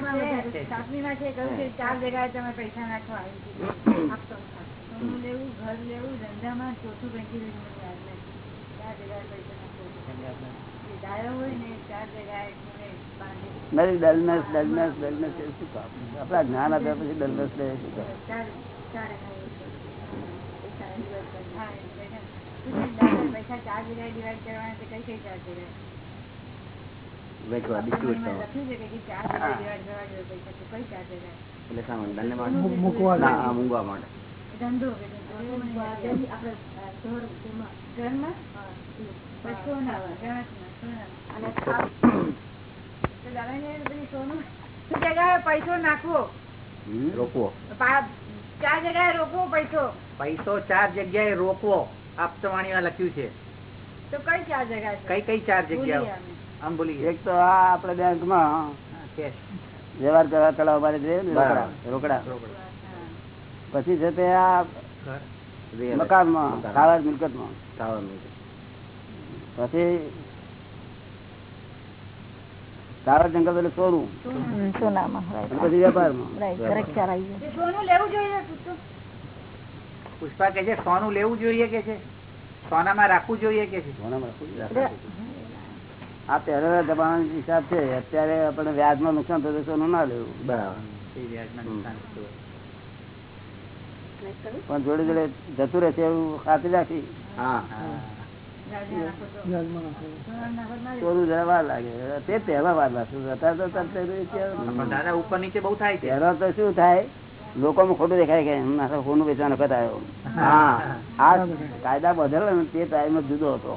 ચાર જગ્યાએ તમે પૈસા નાખવા આવી છે. આપતો નથી. સોનું લેવું ઘર લેવું ધંધામાં ચોથું પૈકી લેવું મને યાદ નથી. ચાર જગ્યાએ પૈસા નાખવા એ હોય ને ચાર જગ્યાએ નથી ડલનેસ ડલનેસ ડલનેસ એ શું કામ આપડા જ્ઞાન આપ્યા પછી ડલનેસ લે શું કામ? પૈસા ચાર જગ્યાએ ડિવાઈડ કરવાના છે કઈ કઈ ચાર જગ્યાએ ધંધા ઘરમાં? નાખવો. રોકવો. પા- ચાર જગ્યાએ રોકવો પૈસો. પૈસો ચાર જગ્યાએ રોકવો. આપતવાણીમાં લખ્યું છે. તો કઈ ચાર જગ્યા કઈ કઈ ચાર જગ્યાઓ? આમ એક તો આ આપણે બેંકમાં વ્યવહાર કરવા ચલાવવા માટે છે રોકડા. પછી છે તે આ મકાનમાં. મકાન. ખાવા મિલકતમાં. મિલકત. પછી તારા જંગલ એટલે સોનું. સોનામાં પછી વેપારમાં. તે સોનું લેવું જોઈએ તો? પુષ્પા કે છે સોનું લેવું જોઈએ કે છે? સોનામાં રાખવું જોઈએ કે છે? સોનામાં રાખવું જોઈએ. આ પહેલા દબાણ હિસાબ છે અત્યારે આપણે વ્યાજમાં નુકસાન થતું સોનું ના લેવું. બરાબર. પણ જોડે જોડે જતું રહેશે એવું ખાતરી રાખી. હા. હા. સોનું જરા વાર લાગે. તે પહેલા વાર લાગશે દાદા ઉપર નીચે બહુ થાય છે. પહેલા તો શું થાય? લોકોમાં ખોટું દેખાય કે એમ સોનું વેચવાનો વખત આવ્યો. હા. આ કાયદા બદલ ને તે ટાઈમ જુદો હતો.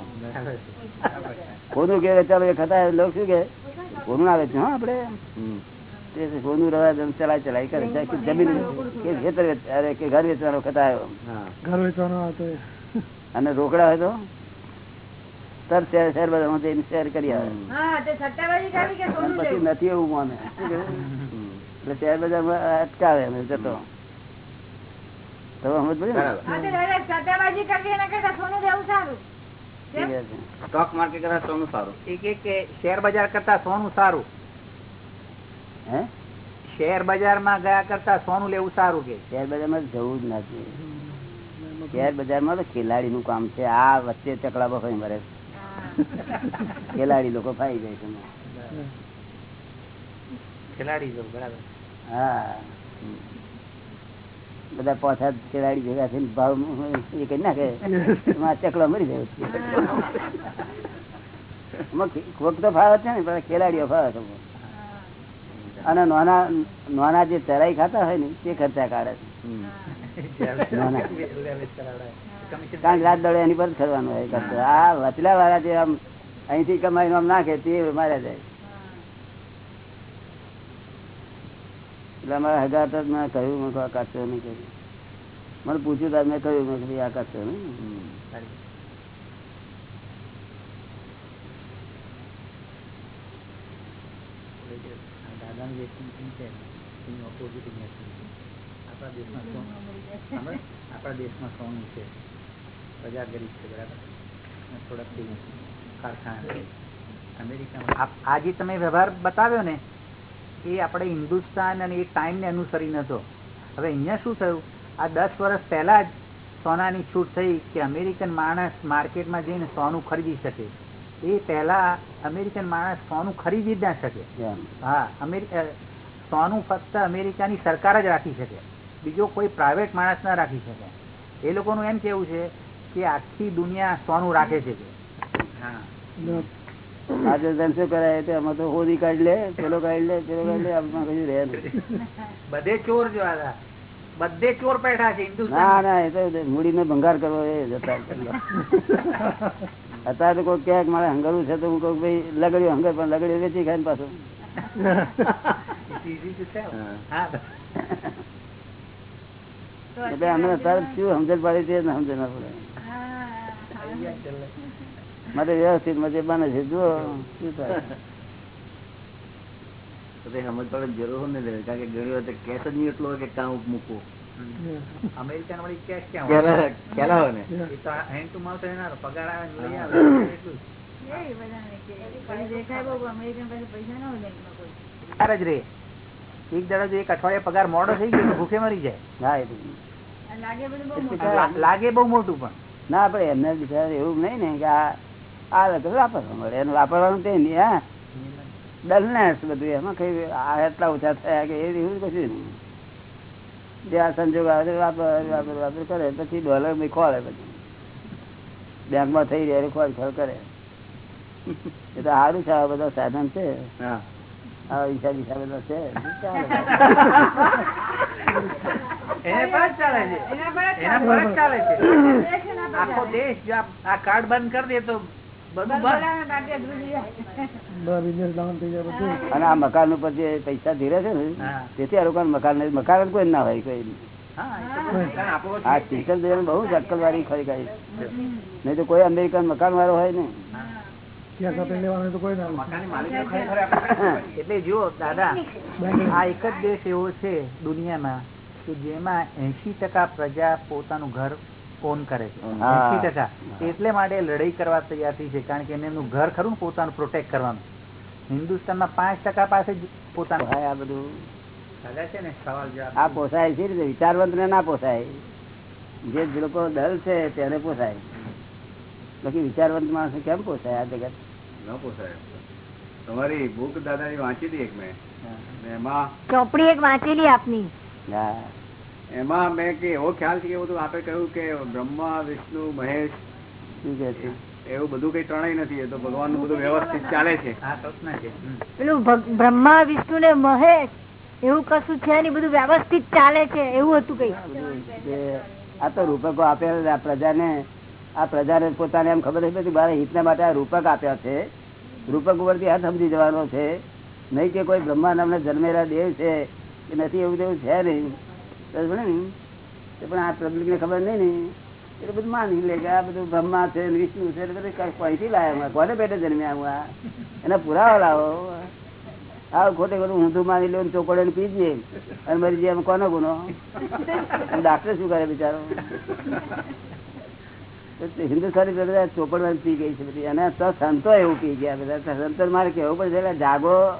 સોનું કે વેચાલો એ ખતા લોકો શું કે? સોનું આવે છે હા આપડે સોનું રવા ચલાય ચલાય કરે. જમીન કે ખેતર અરે કે ઘર વેચવાનો વખત આવ્યો. ઘર વેચવાનો અને રોકડા હોય તો? શેર શેર બજારમાં શેર કરી આવે. હમ. હા તે સટ્ટાબાજી કરી કે અને સોનું પછી નથી એવું માને. એટલે શેર બજારમાં અટકાવે જતો. સમજ પડી હા સોનું સારું. ઠીક સ્ટોક માર્કેટ કરતા સોનું સારું. એક એક કે શેર બજાર કરતા સોનું સારું. હે? શેર બજારમાં ગયા કરતા સોનું લેવું સારું કે? શેર બજારમાં જવું જ નથી. શેર બજારમાં તો ખેલાડી નું કામ છે. આ વચ્ચે ચકડા બફાઈ મરે. ખેલાડી લોકો ફાઈ જાય છે. ખેલાડી છો બરાબર. હા. બધા પાછા ખેલાડી ભેગા થઈને ભાવ એ કરી નાખે ચકલો મરી જાય. એમાં તો ફાવે છે ને બધા ખેલાડીઓ ફાવે છે. અને નાના નાના જે ચરાઈ ખાતા હોય ને તે ખર્ચા કાઢે છે. કારણ રાત દડે એની પર જ કરવાનું હોય. આ વચલા વાળા જે આમ અહીંથી કમાઈને આમ નાખે તે માર્યા જાય. એટલે અમારા હજાર તો મેં કહ્યું, મેં આ નહીં કહ્યું મને પૂછ્યું તો મેં કહ્યું મેં આ કરશો નહીં જે જ. આપણા દેશમાં આપણા છે પ્રજા ગરીબ છે બરાબર થોડાક કારખાના અમેરિકામાં આ- આ જે તમે વ્યવહાર બતાવ્યો ને એ આપણે હિન્દુસ્તાન અને એ ટાઈમને અનુસરી નતો હવે અહીંયા શું થયું? આ દસ વર્ષ પહેલા જ સોનાની છૂટ થઈ કે અમેરિકન માણસ માર્કેટમાં જઈને સોનું ખરીદી શકે. એ પહેલા અમેરિકન માણસ સોનું ખરીદી જ ના શકે. હા અમેરિકા સોનું ફક્ત અમેરિકાની સરકાર જ રાખી શકે. બીજો કોઈ પ્રાઇવેટ માણસ ના રાખી શકે. એ લોકોનું એમ કેવું છે કે આખી દુનિયા સોનું રાખે છે. કે. હા. આજે શું કરાય તો એમાં તો હોદી કાઢી લે પેલો કાઢી લે પેલો કાઢી લે આપણે કશું રહે નહીં. બધે ચોર જો બધે ચોર બેઠા છે ના ના એ તો મૂડીનો ભંગાર કરવો એ જતા અત્યારે તો કોઈ ક્યાંક મારે હંગરું છે તો હું કહું ભાઈ લગડ્યું હંગર પણ લગડ્યું વેચી ખાય ને પાછું એટલે અમને શું સમજણ પાડી છે જ ના પડે. માટે વ્યવસ્થિત મજે બને છે જુઓ શું થાય. સમજ જરૂર નથી કારણ કે ઘણી વખત કેસ જ નહીં એટલો કે કાં મૂકવું અમેરિકન વાળી કેશ ક્યાં આવે ને? એના પગાર આવે લઈ આવે એટલું ના રે એક દાડો જો એક અઠવાડિયે પગાર મોડો થઈ ગયો ભૂખે મરી જાય. લાગે બઉ બહુ મોટું. અને લા- લાગે બહુ મોટું પણ. ના આપડે એમને એવું નહીં ને કે આ આ લોકો વાપરવા મળે. એને વાપરવાનું તે નહીં હા. ડલનેસ બધું એમાં કઈ એટલા ઓછા થયા કે એ એવું કશું નહીં. જે આ સંજોગ આવે વાપર વાપર વાપર કરે. પછી ડોલર બી ખોળે પછી બેંકમાં થઈ રહ્યા ખોલ ખોલ કરે. એ તો સારું છે આ બધા સાધન છે. હા. આ હિસાબ હિસાબ બધા છે. ચાલે. આખો દેશ આ કાર્ડ બંધ કરી દે તો અને આ મકાન ઉપર જે પૈસા ધીરે છે ને તેથી આ લોકો મકાન મકાન કોઈ જ ના હોય કોઈ આ સ્ટેશન જઈને બહુ જ વાળી ખરી ગઈ નહીં તો કોઈ અમેરિકન મકાન વાળો હોય ને. ત્યાં સાથે લેવાનું તો કોઈ ના લે. એટલે જુઓ દાદા આ એક જ દેશ એવો છે દુનિયામાં કે જેમાં એસી ટકા પ્રજા પોતાનું ઘર ઓન કરે છે. એસી ટકા. એટલે માટે લડાઈ કરવા તૈયાર થઈ છે. કારણ કે એમનું ઘર ખરું પોતાનું પ્રોટેક્ટ કરવાનું. હિન્દુસ્તાનમાં પાંચ ટકા પાસે જ પોતાનું. પોસાય આ બધું. દાદા છે ને? સવાલ આ પોસાય છે વિચારવંત ને ના પોસાય. જે લોકો દલ છે તેને પોસાય. બાકી વિચારવંત માણસ કેમ પોસાય આ જગત? ન પોસાય. તમારી બુક દાદાની વાંચી હતી એક મેં. એમાં ચોપડી એક વાંચેલી આપની. હા. એમાં મેં કે એવો ખ્યાલ છે કે બધું આપે કહ્યું કે બ્રહ્મા વિષ્ણુ મહેશ શું કે છે? એવું બધું કઈ ત્રણેય નથી એ તો ભગવાનનું બધું વ્યવસ્થિત ચાલે છે. પેલું બ્રહ્મા વિષ્ણુ ને મહેશ એવું કશું છે નહીં બધું વ્યવસ્થિત ચાલે છે એવું હતું કઈ? આ તો રૂપકો આપ્યા છે આ પ્રજાને આ પ્રજાને પોતાને એમ ખબર નથી મારે હિતના માટે આ રૂપક આપ્યા છે. રૂપક ઉપરથી આ સમજી જવાનો છે. નહીં કે કોઈ બ્રહ્મા નામના જન્મેલા દેવ છે કે નથી એવું તેવું છે નહીં. ને પણ આ પબ્લિક ને ખબર નહીં ને. એટલે બધું માની લે કે આ બધું બ્રહ્મા છે વિષ્ણુ છે એટલે બધું કોને બેઠે જન્મ્યા હું આ? એના લાવો. આ ખોટે ખોટું ઊંધું માની લો ચોકોડે પી જઈએ અને મરી જાય કોનો ગુનો? ડાક્ટર શું કરે બિચારો? હિન્દુસ્તાની બધા ચોપડવાની પી ગઈ છે બધી. અને તો સંતો એવું પી ગયા બધા. સંતો મારે કેવું પડશે જાગો.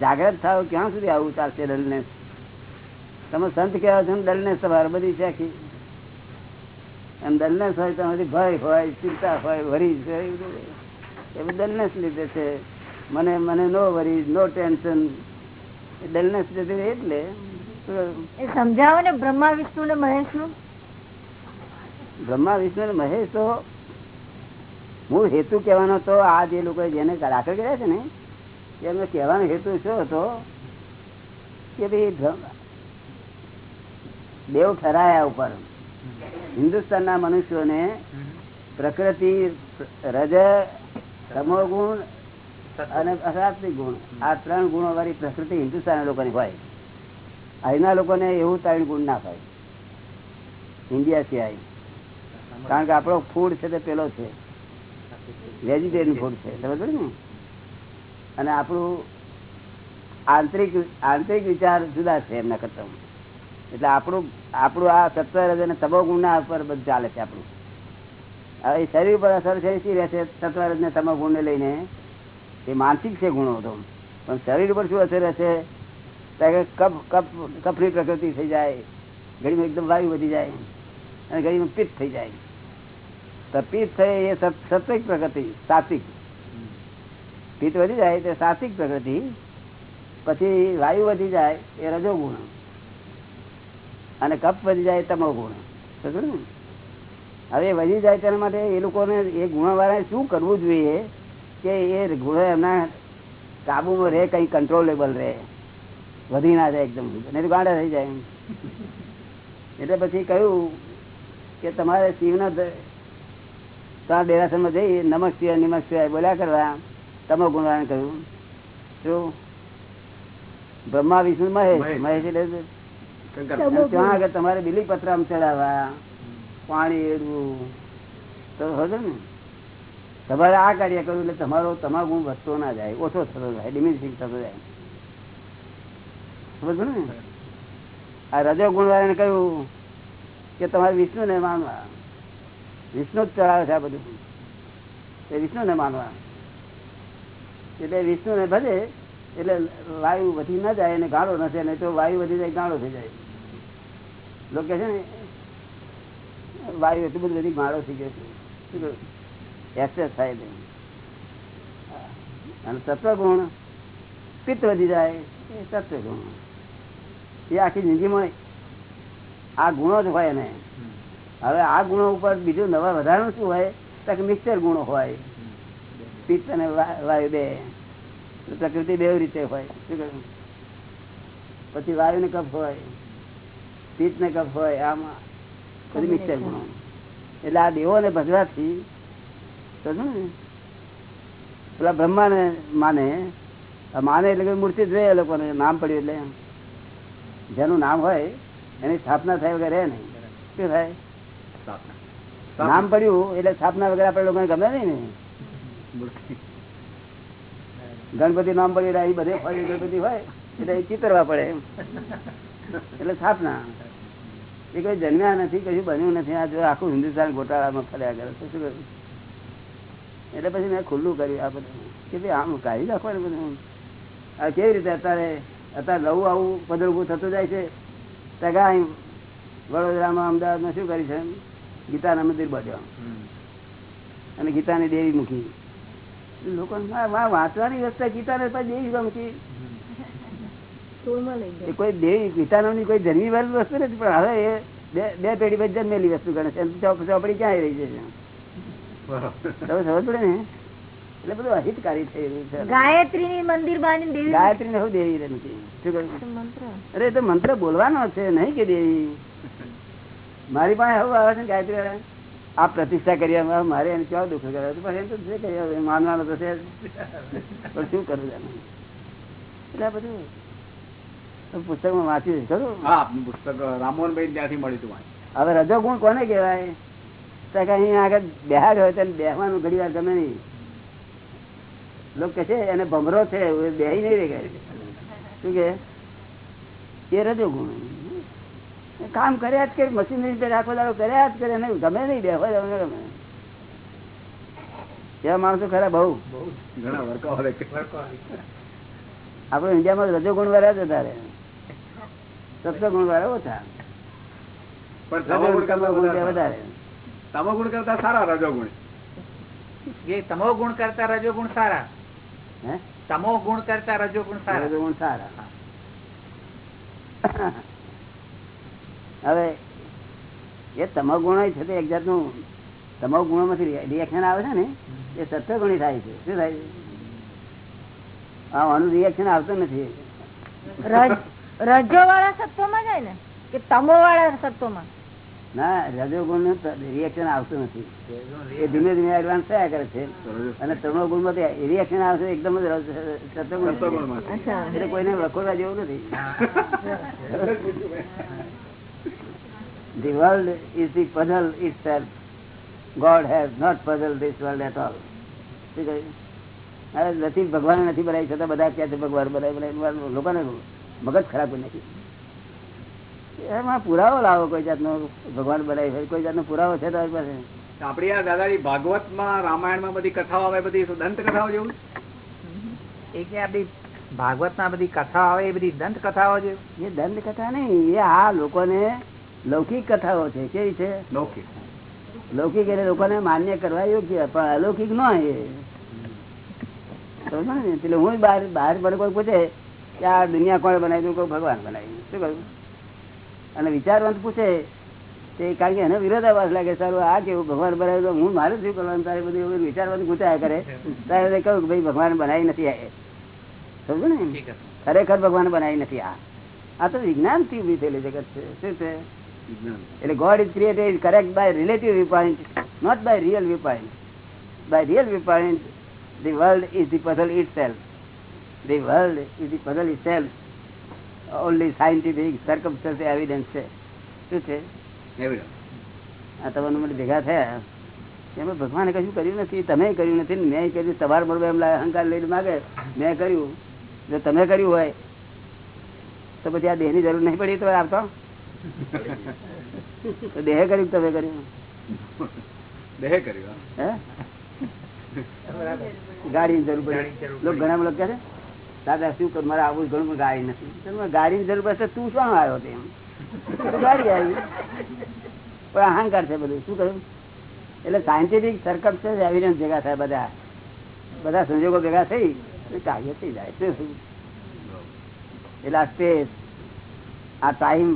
જાગ્રત થાવ ક્યાં સુધી આવું ચાલશે ડલનેસ તમે સંત કહેવા છો દલને સવાર બધી આખી એમ દલનેસ હોય તો ભય હોય ચિંતા હોય વરીજ હોય એ બધું એ લીધે છે. મને મને નો વરી નો ટેન્શન. ડલનેસ લીધે એટલે. એ સમજાવો ને બ્રહ્મા વિષ્ણુ ને મહેશનું. બ્રહ્મા વિષ્ણુ ને મહેશ તો મૂળ હેતુ કહેવાનો તો આ જે લોકો જેને દાખલ કર્યા છે ને એમનો કહેવાનો હેતુ શું હતો? કે ભાઈ દેવ ઠરાયા ઉપર. હિન્દુસ્તાનના મનુષ્યોને પ્રકૃતિ, રજ, તમોગુણ અને અસાત્વિક ગુણ. આ ત્રણ ગુણો વાળી પ્રકૃતિ હિન્દુસ્તાન લોકોની હોય. અહીંના લોકોને એવું ત્રણ ગુણ ના હોય. ઇન્ડિયા સિવાય. કારણ કે આપણો ફૂડ છે તે પેલો છે. વેજીટેરિયન ફૂડ છે. સમજ ને? અને આપણું આંતરિક આંતરિક વિચાર જુદા છે એમના કરતા. એટલે આપણું આપણું આ સત્વરજ અને તબો ગુણના ઉપર બધું ચાલે છે આપણું. હવે એ શરીર પર અસર છે શી રહેશે? સત્વરજ ને તમો ગુણને લઈને. એ માનસિક છે ગુણો તો. પણ શરીર ઉપર શું અસર રહેશે? કે કપ કપ કપની પ્રકૃતિ થઈ જાય. ઘડીમાં એકદમ વાયુ વધી જાય. અને ઘડીમાં પિત્ત થઈ જાય. તો પિત્ત થઈ એ સત- સત્વિક પ્રકૃતિ, સાત્વિક. પિત્ત વધી જાય તે સાત્વિક પ્રકૃતિ. પછી વાયુ વધી જાય એ રજો ગુણ અને કપ વધી જાય તમો ગુણ. ને? હવે વધી જાય તેના માટે એ લોકોને એ ગુણવાળાએ શું કરવું જોઈએ કે એ ગુણ એમના કાબુમાં રહે કઈ કંટ્રોલેબલ રહે. વધી ના જાય એકદમ. નહીં તો ગાંડા થઈ જાય એટલે પછી કહ્યું કે તમારે શિવના ત્રણ ત્યાં ડેરાસરમાં જઈ નમક સિવાય નિમક શિવાય બોલ્યા કરવા. તમો ગુણવાને કહ્યું. શું? બ્રહ્મા વિષ્ણુ મહેશ. મહેશ. એટલે ત્યાં આગળ તમારે બીલી પતરામ ચડાવવા પાણી એડવું. તો હશે ને? તમારે આ કાર્ય કરવું એટલે તમારો તમારો ગુણ વધતો ના જાય ઓછો થતો જાય ડિમિનિશિંગ થતો જાય. સમજ ને? આ રજો ગુણ વાળાને કહ્યું કે તમારે વિષ્ણુ ને માનવા. વિષ્ણુ જ ચડાવે છે આ બધું. એ વિષ્ણુ ને માનવા. એટલે વિષ્ણુ ને ભજે એટલે વાયુ વધી ના જાય અને ગાળો નથી અને તો વાયુ વધી જાય ગાળો થઈ જાય. લોકો છે ને, વાયુ એટલું બધું બધી માળો થઈ ગયો છે. એક્સેસ થાય અને સત્વગુણ પિત્ત વધી જાય, એ સત્વગુણ એ આખી જિંદગીમાં આ ગુણો જ હોય ને હવે આ ગુણો ઉપર બીજું નવા વધારાનું શું હોય? તો કે મિક્સર ગુણો હોય. પિત્ત અને વાયુ બે. પ્રકૃતિ બે રીતે હોય. શું? પછી વાયુ ને કફ હોય. પિત્ત ને કફ હોય આમાં બધી મિક્સર ગુણો એટલે આ દેવો ને ભજવાથી પેલા બ્રહ્મા ને? માને માને એટલે મૂર્તિ જ રહે એ લોકોને નામ પડ્યું એટલે જેનું નામ હોય એની સ્થાપના થાય વગર રહે નહીં. શું થાય? નામ પડ્યું એટલે સ્થાપના વગર આપણે લોકોને ગમે નહીં ને. ગણપતિ નામ પડ્યું એટલે એ બધે હોય ગણપતિ હોય એટલે એ ચિતરવા પડે એમ. એટલે સ્થાપના. એ કઈ જન્મ્યા નથી કશું બન્યું નથી. આ જો આખું હિન્દુસ્તાન ગોટાળામાં ફર્યા કરે તો શું કર્યું એટલે પછી મેં ખુલ્લું કર્યું આ બધું. કે ભાઈ આમ કાઢી નાખવાનું બધું. આ કેવી રીતે અત્યારે અત્યારે નવું આવું પદર ઉભું થતું જાય છે? અહીં વડોદરામાં અમદાવાદમાં શું કરી છે? ગીતાના મંદિર બાંધ્યા. અને ગીતાની દેવી મૂકી. લોકો વાંચવાની વ્યવસ્થા ગીતાને પછી દેવી મૂકી કોઈ દેવી ગીતાની કોઈ જન્મી વાળી વસ્તુ નથી પણ હવે એ બે બે પેઢી પછી જન્મેલી વસ્તુ ગણે છે. ચોપડી ક્યાં રહી છે તમે સમજ પડે ને? એટલે બધું અહિતકારી થઈ રહ્યું છે. ગાયત્રી ની મંદિર બાંધીને ગાયત્રી ને શું દેવી નથી? શું મંત્ર. અરે તો મંત્ર બોલવાનો છે નહીં કે દેવી. મારી પાસે હવે આવે છે ગાયત્રી વાળા. આ પ્રતિષ્ઠા કરી મારે એને કેવા દુઃખ કર્યા પણ એમ તો કહી માનવાનો તો છે પણ શું કરું એટલે બધું પુસ્તકમાં વાંચ્યું છે ખરું? હા પુસ્તક રામમોહનભાઈ ત્યાંથી મળ્યું હતું હવે રજો ગુણ કોને કહેવાય? તો કે અહીં આગળ બેહાડ હોય તેને બેહવાનું ઘડી વાર ગમે નહીં. લોકો કે છે એને ભમરો છે એ બેહી નહીં રે કે શું કે એ રજો ગુણ કામ કર્યા જ કે મશીનરી રાખો આખો દાડો કર્યા જ કરે એને ગમે નહીં બેહવા જવાનું ગમે. એવા માણસો ખરા બહુ. ઘણા વર્કહોલિક. આપણે ઇન્ડિયામાં રજો ગુણ વર્યા છે વધારે. સત્ય ગુણ વાળા ઓછા. પણ ગુણ કરતા સારા રજોગુણ. એ તમો ગુણ કરતા રજો સારા. હે? તમો ગુણ કરતા રજો સારા. રજો સારા. હવે એ તમામ ગુણ છે તે એક જાતનું તમામ ગુણો માંથી રિએક્શન આવે છે ને એ સત્ય ગુણી થાય છે. શું થાય? છે આ આનું રિએક્શન આવતું નથી. રજો વાળા સત્વમાં જાય ને? કે તમો વાળા સત્વમાં ના રજો ગુણનું રિએક્શન આવતું નથી. એ ધીમે ધીમે એડવાન્સ થયા કરે છે. અને તમો ગુણમાં રિએક્શન આવશે એકદમ જ સત્વગુણ. એટલે કોઈને વખોડવા જેવું નથી. The world is the puzzle itself God has not puzzle this world at all શું કહ્યું? નથી ભગવાન નથી બનાવી છતાં બધા ક્યાં છે ભગવાન બનાવી બનાવી. લોકોને મગજ ખરાબ નથી એમાં પુરાવો લાવો કોઈ જાતનો ભગવાન બનાવી હોય કોઈ જાતનો પુરાવો છે તમારી પાસે? આપડી આ દાદાજી રામાયણમાં બધી કથાઓ આવે બધી દંત કથાઓ જેવું? એ કે આપડી ભાગવત ના બધી કથાઓ આવે એ બધી દંત કથાઓ છે? એ દંત કથા નહીં એ આ લોકોને લૌકિક કથાઓ છે કેવી છે? લૌકિક. લૌકિક એટલે લોકોને માન્ય કરવા યોગ્ય પણ અલૌકિક ન એ. સમજો ને? એટલે હું બહાર બહાર મને કોઈ પૂછે કે આ દુનિયા કોણે બનાવી દઉં ભગવાન બનાવી શું કહ્યું? અને વિચારવંત પૂછે તે કારણ કે એનો વિરોધાભાસ લાગે સારું આ કેવું? ભગવાન બનાવ્યું તો હું મારું શું કરવાનું? તારે બધું એવું વિચારવંત પૂછાયા કરે. તારે કહ્યું કે ભાઈ ભગવાન બનાવી નથી આ સમજો ને? ખરેખર ભગવાન બનાવી નથી આ. આ તો વિજ્ઞાનથી ઊભી થયેલી જગત છે. શું છે? એટલે God is created correct by relative view point not by real view point by real view point the world is the puzzle itself the world is the puzzle itself only scientific circumstance evidence છે. શું છે? આ તમારું મને ભેગા થયા. એમાં ભગવાને કશું કર્યું નથી તમે કર્યું નથી ને મેં કર્યું તમારા બરોબર એમ લાગે અહંકાર લઈને માગે મેં કર્યું. જો તમે કર્યું હોય તો પછી આ દેહની જરૂર નહીં પડી તો આપતો તો? દેહે કર્યું તમે કર્યું? દેહ કર્યું હે. ગાડીની જરૂર પડી. લોકો ઘણા લોકો કહે છે દાદા, શું કરું? મારે આવું ઘણું ગાડી નથી. ગાડીની જરૂર પડશે તું શું આવ્યો તેમ? ગાડી આવી. પણ અહંકાર છે બધું. શું કહ્યું એટલે સાયન્ટિફિક સરકમસ્ટન્સ એવિડન્સ ભેગા થાય બધા. બધા સંજોગો ભેગા થઈ કાર્ય થઈ જાય. શું? એટલે આ સ્પેસ આ ટાઈમ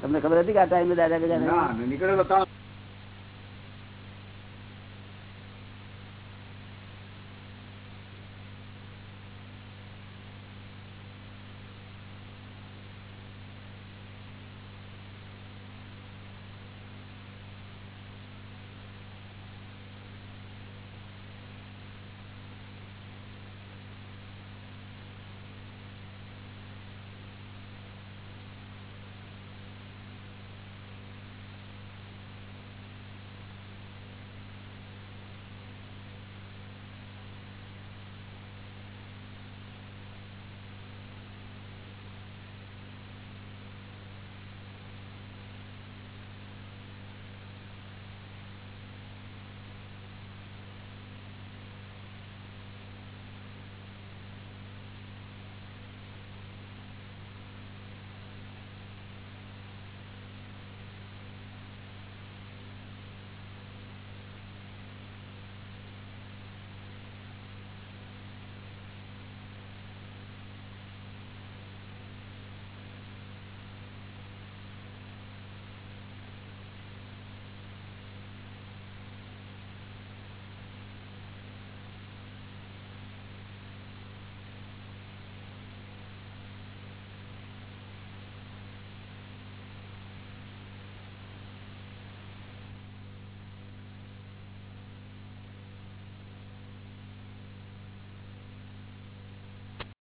તમને ખબર હતી કે આ ટાઈમે દાદા ભેગા નીકળેલો